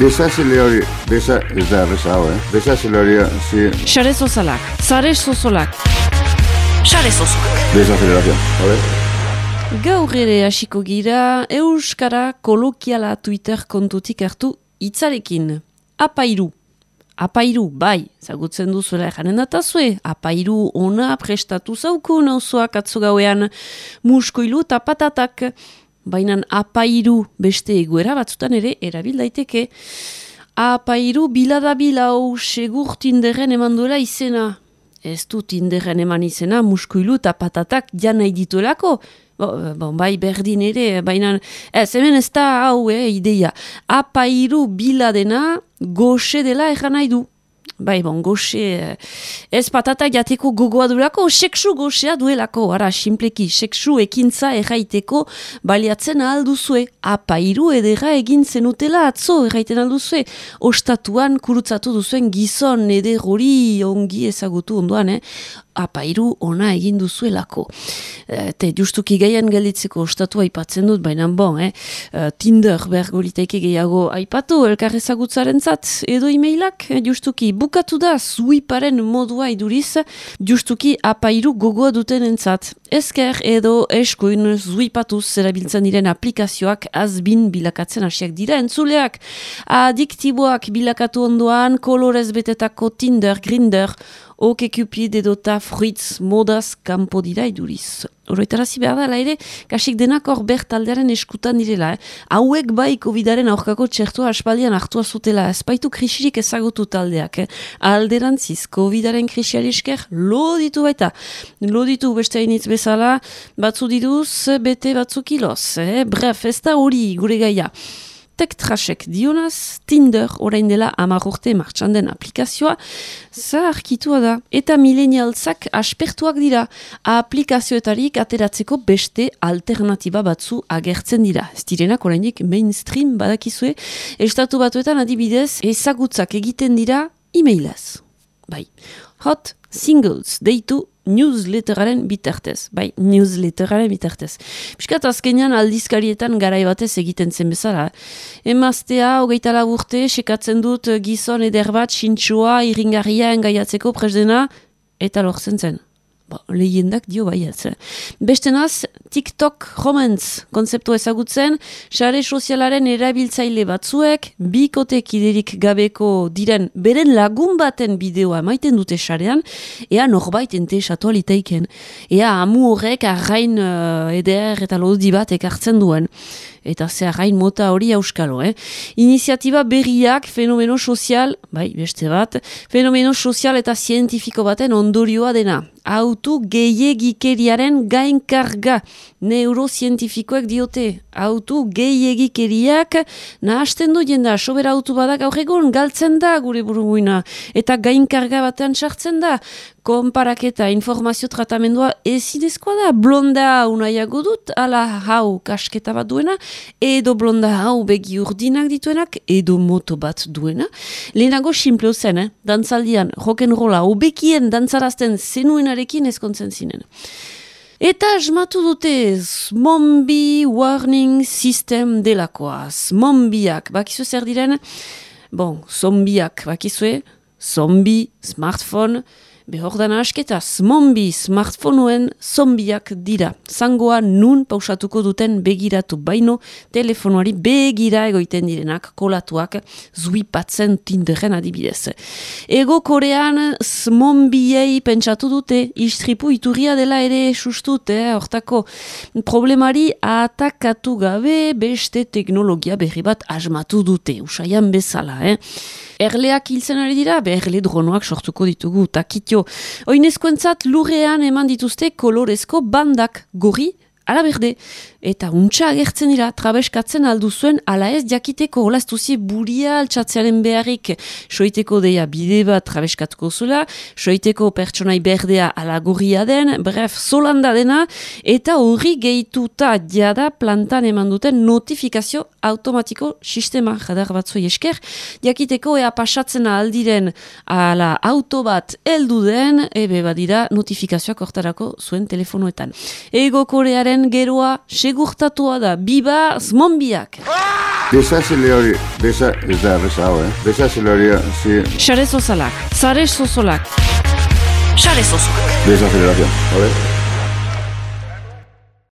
Desazile hori, desa, ez da, besa hau, eh? Desazile hori, zi... Sare sozalak, zare sozolak. Sare sozolak. Desazelerazio, hori? Gaur ere hasiko gira, Euskara kolokiala Twitter kontutik hartu hitzarekin. Apairu. Apairu, bai, zagutzen duzuela janen datazue. Apairu ona prestatu zauku nauzoak atzo gauean muskoilu eta patatak. Baina apairu beste egoera batzutan ere erabil daiteke. Apairu bilada bilau segur tinderen eman duela izena. Ez du tinderen eman izena muskoilu eta patatak jan nahi dituelako. Bo, bon, bai berdin ere, baina ez hemen ez da hau eh, ideia. Apairu biladena goxe dela egan nahi du. Bai, bon, goxe, eh, ez patata jateko gogoa durako, seksu goxea duelako, ara, simpleki, seksu ekintza erraiteko baliatzen alduzue, apairu edera egin zenutela atzo erraiten alduzue, ostatuan kurutzatu duzuen gizon ederori ongi ezagutu ondoan, eh? apairu ona egin duzuelako. Te justuki gaian gelditzeko ostatu aipatzen dut, baina bon, eh? Tinder bergoliteike gehiago aipatu, elkarrezagutzaren zat, edo e-mailak, justuki bukatu da zuiparen modua iduriz, justuki apairu gogoa duten entzat. Ezker edo eskuin zuipatuz zerabiltzen diren aplikazioak azbin bilakatzen hasiak dira entzuleak. Adiktiboak bilakatu ondoan, kolorez betetako Tinder, Grinder, Oke Cupid edota fruitz modaz kanpo dira iduriz. Horretarazi behar da, ere, kasik denak hor bertaldearen eskutan direla. Eh? Hauek bai COVID-aren aurkako txertua aspaldian hartua zutela. Espaitu krisirik ezagutu taldeak. Eh? Alderantziz, COVID-aren krisiari esker, lo ditu baita. Lo ditu beste hainitz bezala, batzu diduz, bete batzuk iloz. Eh? Bref, ez da hori gure gaia. Tektrasek dionaz, Tinder orain dela amarrorte martxan den aplikazioa, zaharkitua da. Eta milenialtzak aspertuak dira, aplikazioetarik ateratzeko beste alternatiba batzu agertzen dira. Ez direnak orainik mainstream badakizue, estatu batuetan adibidez ezagutzak egiten dira e-mailaz. Bai, hot singles deitu newsletteraren bitartez. Bai, newsletteraren bitartez. Piskat azkenean aldizkarietan garai batez egiten zen bezala. Emaztea, hogeita laburte, sekatzen dut gizon eder bat, sintxua, iringarria engaiatzeko presdena, eta lortzen zen. Ba, lehiendak dio baiatz. Beste naz, TikTok romance konzeptu ezagutzen, sare sozialaren erabiltzaile batzuek, bikotek iderik gabeko diren beren lagun baten bideoa maiten dute sarean, ea norbait ente esatu alitaiken. Ea amu horrek arrain uh, eder eta lodi bat ekartzen duen eta zeharrain mota hori auskalo. Eh? Iniziatiba berriak fenomeno sozial, bai, beste bat, fenomeno sozial eta zientifiko baten ondorioa dena. Autu gehiegikeriaren gainkarga neurozientifikoek diote. Autu gehiegikeriak nahasten du jenda, sobera autu badak aurregon galtzen da gure buruguina. Eta gainkarga batean sartzen da konparaketa informazio tratamendua ezidezkoa da. Blonda hau nahiago dut, ala hau kasketa bat duena, edo blonda hau begi urdinak dituenak, edo moto bat duena. Lehenago simpleo zen, eh? dantzaldian, rock'n'rolla, obekien dantzarazten zenuenarekin ezkontzen zinen. Eta asmatu dute Smombi Warning System delakoa. Smombiak, bakizu zer diren? Bon, zombiak, bakizue? Zombi, smartphone, Behor dana asketa, smombi smartphoneen zombiak dira. Zangoa nun pausatuko duten begiratu baino, telefonoari begira egoiten direnak, kolatuak, zuipatzen tinderen adibidez. Ego korean smombiei pentsatu dute, istripu iturria dela ere sustut, eh, hortako problemari atakatu gabe beste teknologia berri bat asmatu dute, usaian bezala, eh. Erleak hiltzen ari dira, be erle dronoak sortuko ditugu, takitio. Oinezkoentzat lurrean eman dituzte kolorezko bandak, gori, ala berde. Eta untxa agertzen dira, trabeskatzen aldu zuen, ala ez jakiteko olaztuzie buria altxatzearen beharrik. Soiteko deia bide bat trabeskatuko zula, soiteko pertsonai berdea ala gorria den, bref, zolanda dena, eta horri gehituta diada plantan eman duten notifikazio automatiko sistema jadar batzoi esker, jakiteko ea pasatzen aldiren ala auto bat eldu den, ebe badira notifikazioak hortarako zuen telefonoetan. Ego korearen geroa, segurtatua da, biba zmonbiak. Desazile hori, desa, ez da erreza hau, eh? Desazile hori, zi, Xare sozalak, zare sozolak. Xare sozolak. desaceleración, ¿vale?